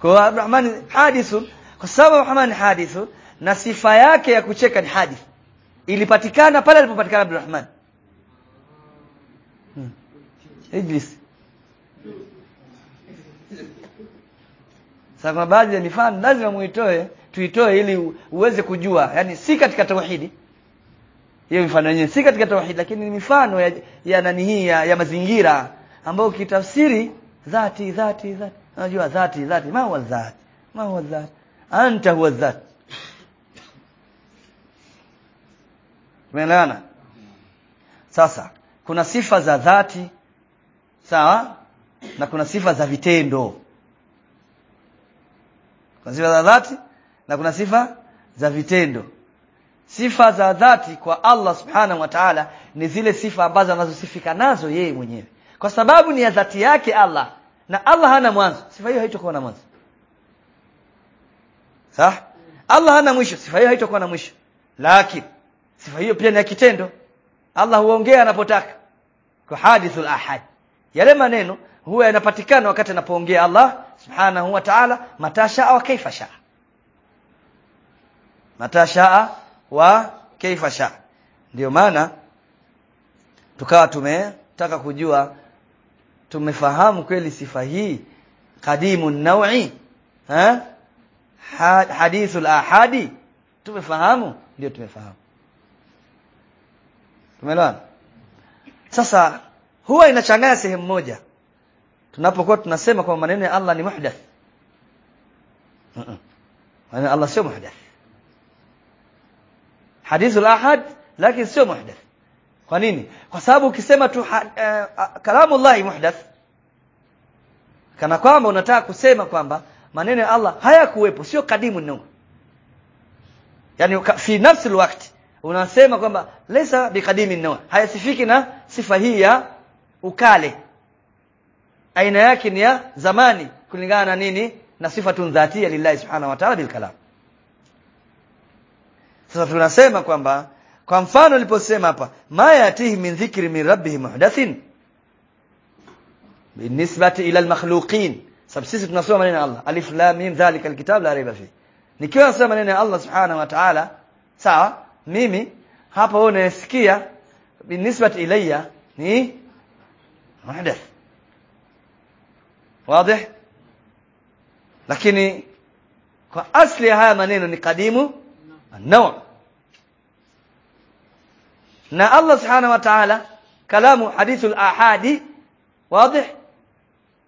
Kwa Abdulrahman hadithu kwa sababu Abdulrahman hadithu na sifa yake ya kucheka ni hadith. Ilipatikana pale alipopatikana Abdurrahmani. Ijlis sasa kuna baadhi ya mifano lazima muitoe tuitoe ili uweze kujua. Yani si katika tauhidi. Hiyo mifano yenyewe si katika tauhidi lakini ni mifano ya, ya nani hii ya, ya mazingira ambayo ukitafsiri dhati dhati dhati. Unajua dhati dhati. Ma huwa dhati? Ma huwa dhati? Anta huwa dhati. Umeelewana? Sasa kuna sifa za dhati sawa na kuna sifa za vitendo. Kuna sifa za dhati na kuna sifa za vitendo. Sifa za dhati kwa Allah Subhanahu wa Ta'ala ni zile sifa ambazo anazosifika nazo yeye mwenyewe. Kwa sababu ni ya dhati yake Allah na Allah hana mwanzo. Sifa hiyo haitakuwa na mwanzo. Sawa? Allah hana mwisho. Sifa hiyo haitakuwa na mwisho. Lakini sifa hiyo pia ni ya kitendo. Allah huongea anapotaka. Kwa hadithul ahad. Yale maneno huwa yanapatikana wakati anapoongea Allah Subhanahu wa Ta'ala matasha wa kaifa shaa. Matasha wa kaifa shaa. Ndio maana tukawa tumetaka kujua tumefahamu kweli sifa hii qadimun naw'i ha hadithul ahadi. Tumefahamu? Ndio tumefahamu. Tumeelewana? Sasa huwa inachanganya sehemu moja. Tunapokuwa tunasema kwamba maneno ya Allah ni muhdath. Uh -uh. maneno Allah sio muhdath. Hadithul ahad lakini sio muhdath. Kwa nini? Kwa sababu ukisema tu uh, kalamullahi muhdath kana kwamba unataka kusema kwamba maneno ya Allah hayakuwepo sio kadimu nungu yani fi nafsi wakati unasema kwamba laysa biqadimi no hayasifiki na sifa hii ya ukale. Aina yake ni ya zamani kulingana na nini? Na sifatun dhatia lillahi subhanahu wa ta'ala bil kalam. Sasa tunasema kwamba kwa mfano niliposema hapa ma min dhikri min rabbih muhdathin binisbati ila almakhluqin. Sababu sisi tunasoma maneno ya Allah. Alif lam mim dhalika alkitab la raiba fi nikiwa nasema maneno ya Allah subhanahu wa ta'ala sawa mimi hapa wewe unasikia binisbati ilayya ni محدث واضح؟ لكن كاصل هذا منين قديم النوع. إن الله سبحانه وتعالى كلام حديث الآحاد واضح؟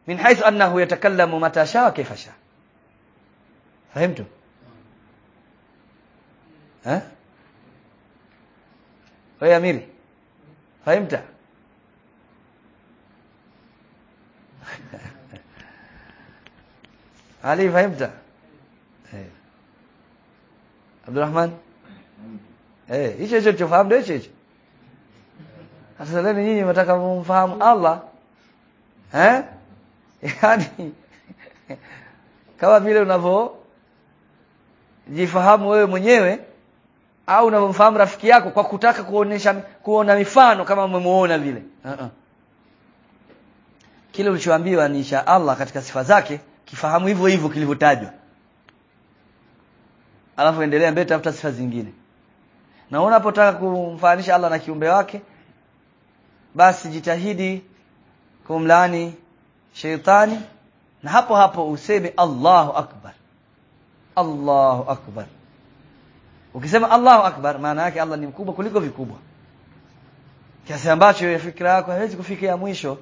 من حيث أنه يتكلم متى شاء وكيف شاء. فهمت ها؟ ويا ميري فهمتها علي فهمت عبد الرحمن eh hicho hicho tufahamu ndio hicho hicho sasa leo nyinyi mnataka kumfahamu Allah eh yani kama vile unavyo jifahamu wewe mwenyewe au unavyomfahamu rafiki yako kwa kutaka kuonesha kuona mifano kama umemuona vile uh -uh. kile ulichoambiwa ni cha Allah katika sifa zake kifahamu hivyo hivyo kilivyotajwa. Alafu endelea mbele tafuta sifa zingine. Na unapotaka kumfananisha Allah na kiumbe wake basi jitahidi kumlani sheitani na hapo hapo useme Allahu akbar. Allahu akbar. Ukisema Allahu akbar maana yake Allah ni mkubwa kuliko vikubwa. Kiasi ambacho fikra yako haiwezi kufikia mwisho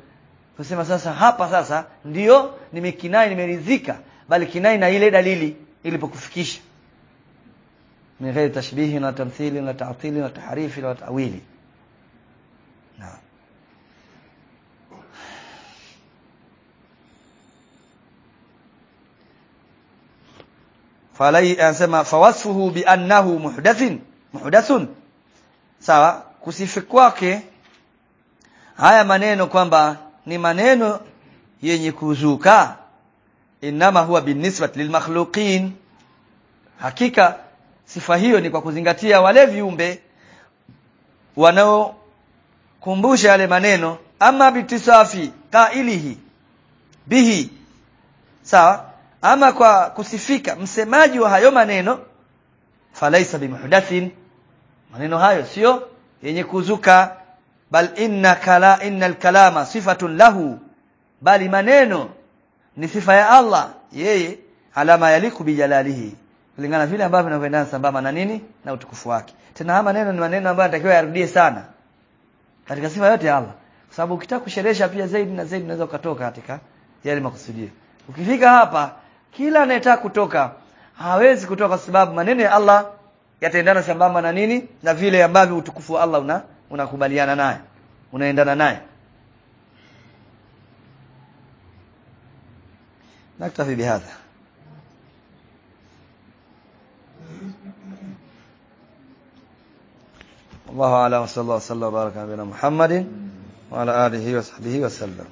kusema sasa hapa sasa ndio nimekinai nimeridhika bali kinai na ile dalili ilipokufikisha. Min tashbihi na tamthili na ta'tili na taharifi na ta'wili. Naam falai anasema fawasfuhu bi annahu muhdathin muhdathun sawa kusifi kwake haya maneno kwamba ni maneno yenye kuzuka. Inama huwa binisbat lilmakhluqin hakika sifa hiyo ni kwa kuzingatia wale viumbe wanaokumbusha yale maneno. Ama bitisafi qailihi bihi. Sawa? Ama kwa kusifika msemaji wa hayo maneno falaisa bimuhdathin. Maneno hayo sio yenye kuzuka bal inna kala innal kalama sifatun lahu. Bali maneno ni sifa ya Allah. Yeye alama yaliku bijalalihi kulingana vile ambavyo vinavyoendana sambamba na nini? Na utukufu wake. Tena haya maneno ni maneno ambayo anatakiwa yarudie sana katika sifa yote ya Allah. Kwa sababu ukitaka kusherehesha pia zaidi na zaidi unaweza ukatoka katika yale makusudio. Ukifika hapa kila anayetaka kutoka hawezi kutoka kwa sababu maneno ya Allah yataendana sambamba na nini? Na vile ambavyo utukufu wa Allah una unakubaliana naye. Unaendana naye. Naktafi bihadha. الله أعلم وصلى الله وسلم وبارك على نبينا محمد وعلى آله وصحبه وسلم